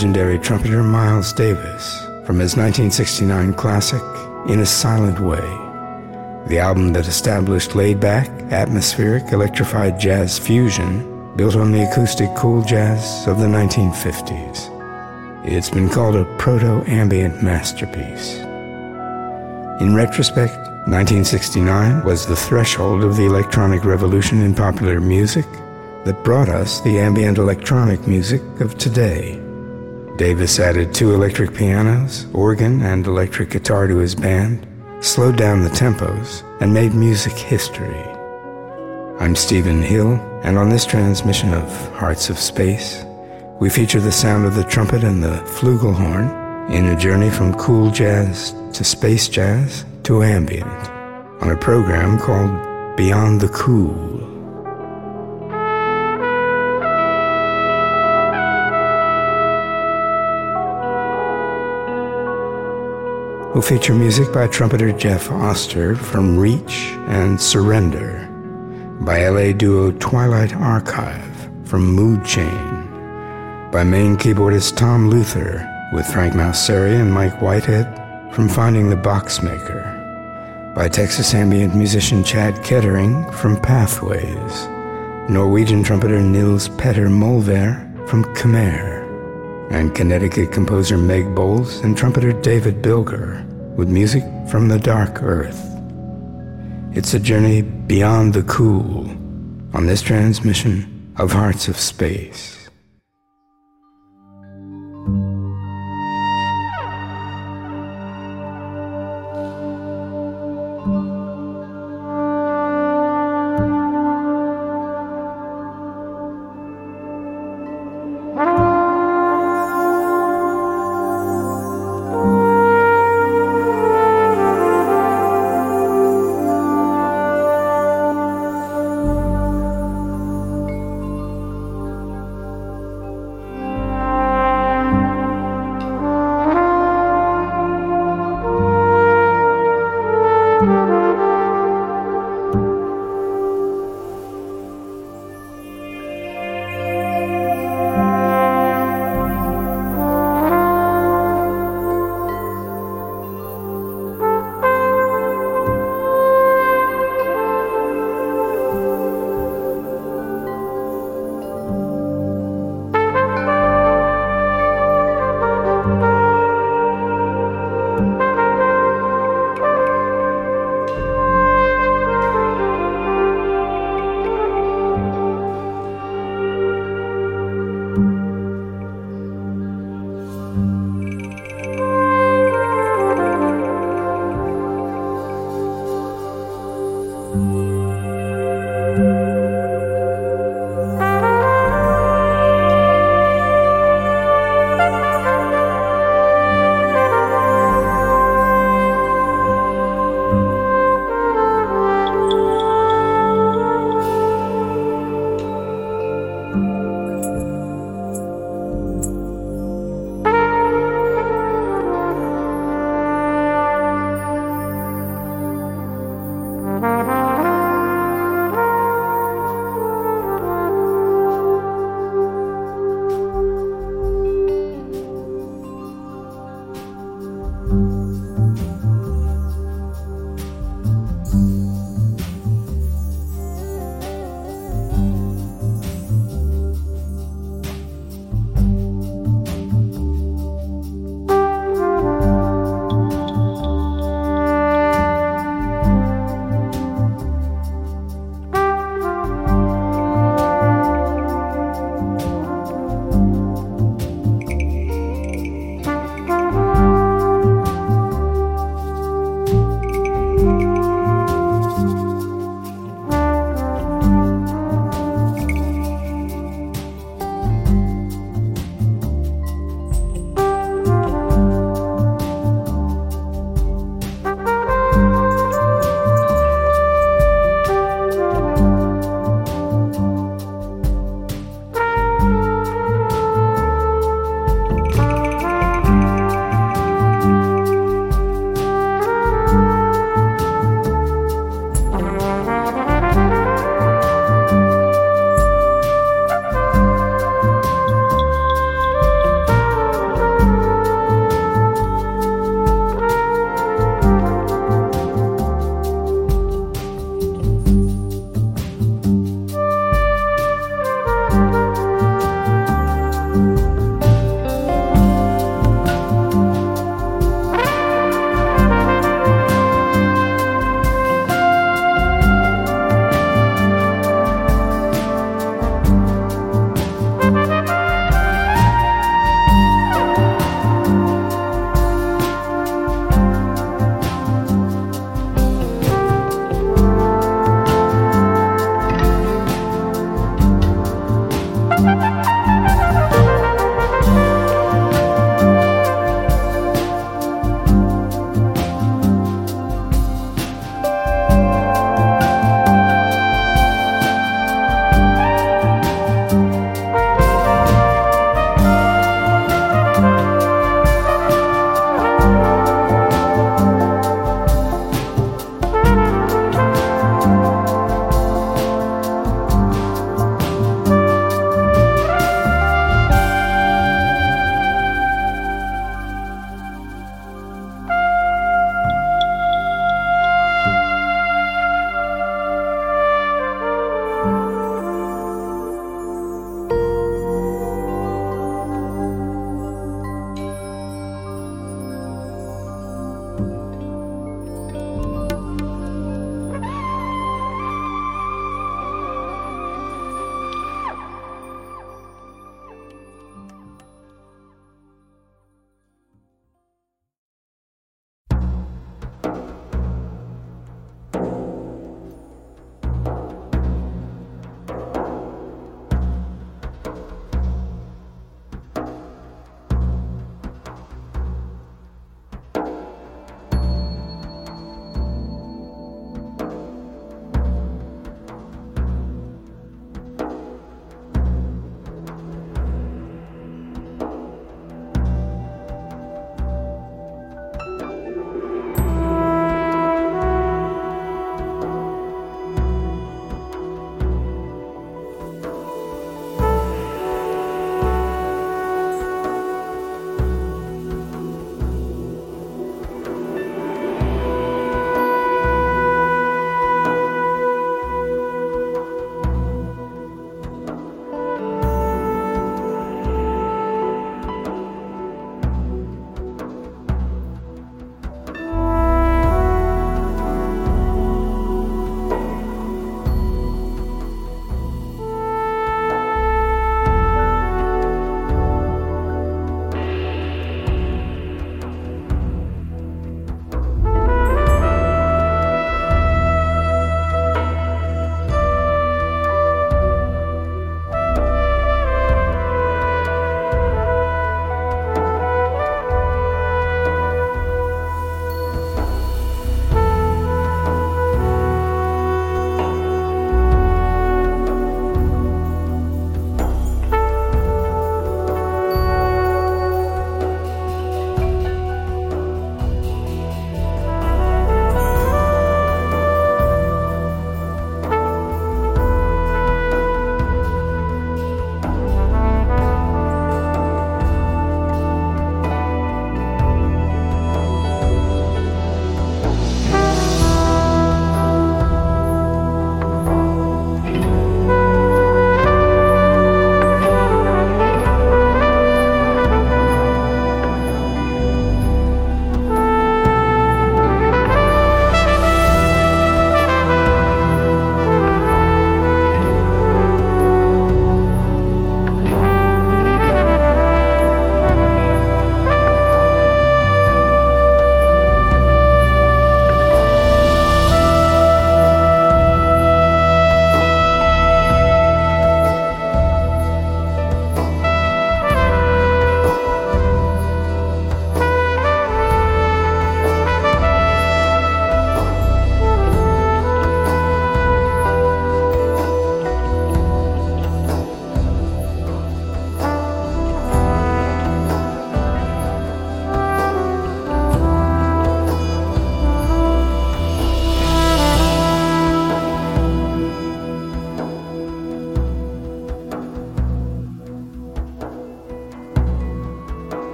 legendary trumpeter Miles Davis from his 1969 classic, In a Silent Way, the album that established laid back, atmospheric, electrified jazz fusion built on the acoustic cool jazz of the 1950s. It's been called a proto ambient masterpiece. In retrospect, 1969 was the threshold of the electronic revolution in popular music that brought us the ambient electronic music of today. Davis added two electric pianos, organ, and electric guitar to his band, slowed down the tempos, and made music history. I'm Stephen Hill, and on this transmission of Hearts of Space, we feature the sound of the trumpet and the flugelhorn in a journey from cool jazz to space jazz to ambient on a program called Beyond the Cool. We'll feature music by trumpeter Jeff Oster from Reach and Surrender by LA duo Twilight Archive from Mood Chain, by Maine keyboardist Tom Luther with Frank Mauceri and Mike Whitehead from Finding the Boxmaker, by Texas ambient musician Chad Kettering from Pathways, Norwegian trumpeter Nils Petter Molvær from Khmer, and Connecticut composer Meg Bowles and trumpeter David Bilger with music from the Dark Earth. It's a journey beyond the cool on this transmission of Hearts of Space.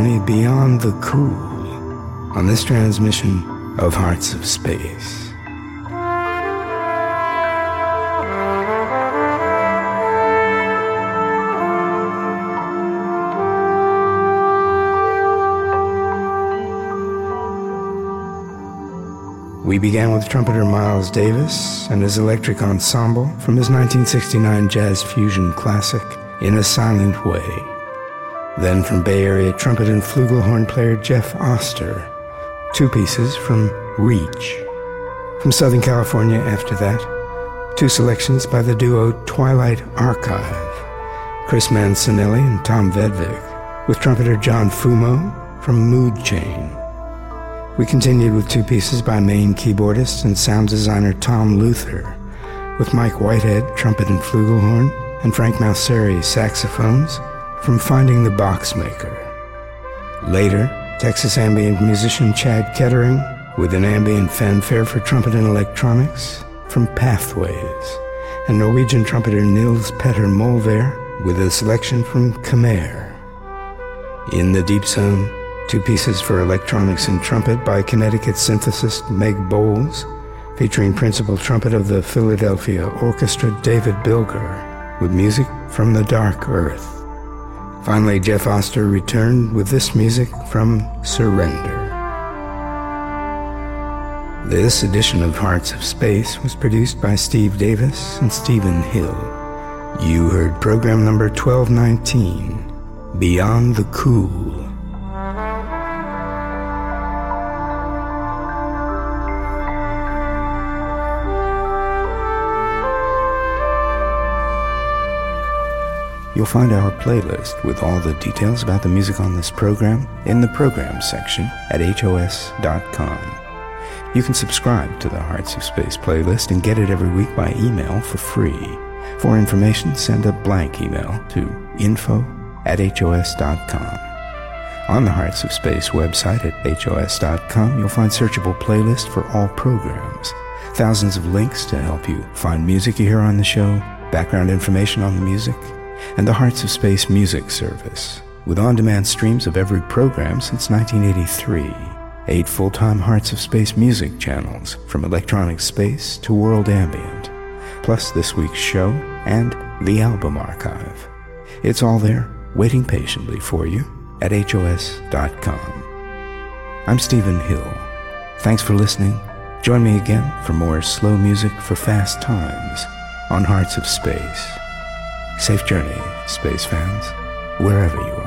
Journey beyond the cool on this transmission of Hearts of Space. We began with trumpeter Miles Davis and his electric ensemble from his 1969 jazz fusion classic, In a Silent Way. Then from Bay Area trumpet and flugelhorn player Jeff Oster, two pieces from Reach. From Southern California after that, two selections by the duo Twilight Archive, Chris Mancinelli and Tom Vedvik, with trumpeter John Fumo from Mood Chain. We continued with two pieces by Maine keyboardist and sound designer Tom Luther, with Mike Whitehead, trumpet and flugelhorn, and Frank Mauceri, saxophones, from Finding the Boxmaker. Later, Texas ambient musician Chad Kettering, with an ambient fanfare for trumpet and electronics, from Pathways, and Norwegian trumpeter Nils Petter Molvær, with a selection from Khmer. In the Deep Zone, two pieces for electronics and trumpet by Connecticut synthesist Meg Bowles, featuring principal trumpet of the Philadelphia Orchestra David Bilger, with music from the Dark Earth. Finally, Jeff Oster returned with this music from Surrender. This edition of Hearts of Space was produced by Steve Davis and Stephen Hill. You heard program number 1219, Beyond the Cool. You'll find our playlist with all the details about the music on this program in the Programs section at HOS.com. You can subscribe to the Hearts of Space playlist and get it every week by email for free. For information, send a blank email to info at HOS.com. On the Hearts of Space website at HOS.com, you'll find searchable playlists for all programs, thousands of links to help you find music you hear on the show, background information on the music, and the Hearts of Space music service, with on demand streams of every program since 1983. Eight full time Hearts of Space music channels, from Electronic Space to World Ambient, plus this week's show and the album archive. It's all there, waiting patiently for you at HOS.com. I'm Stephen Hill. Thanks for listening. Join me again for more slow music for fast times on Hearts of Space. Safe journey, space fans, wherever you are.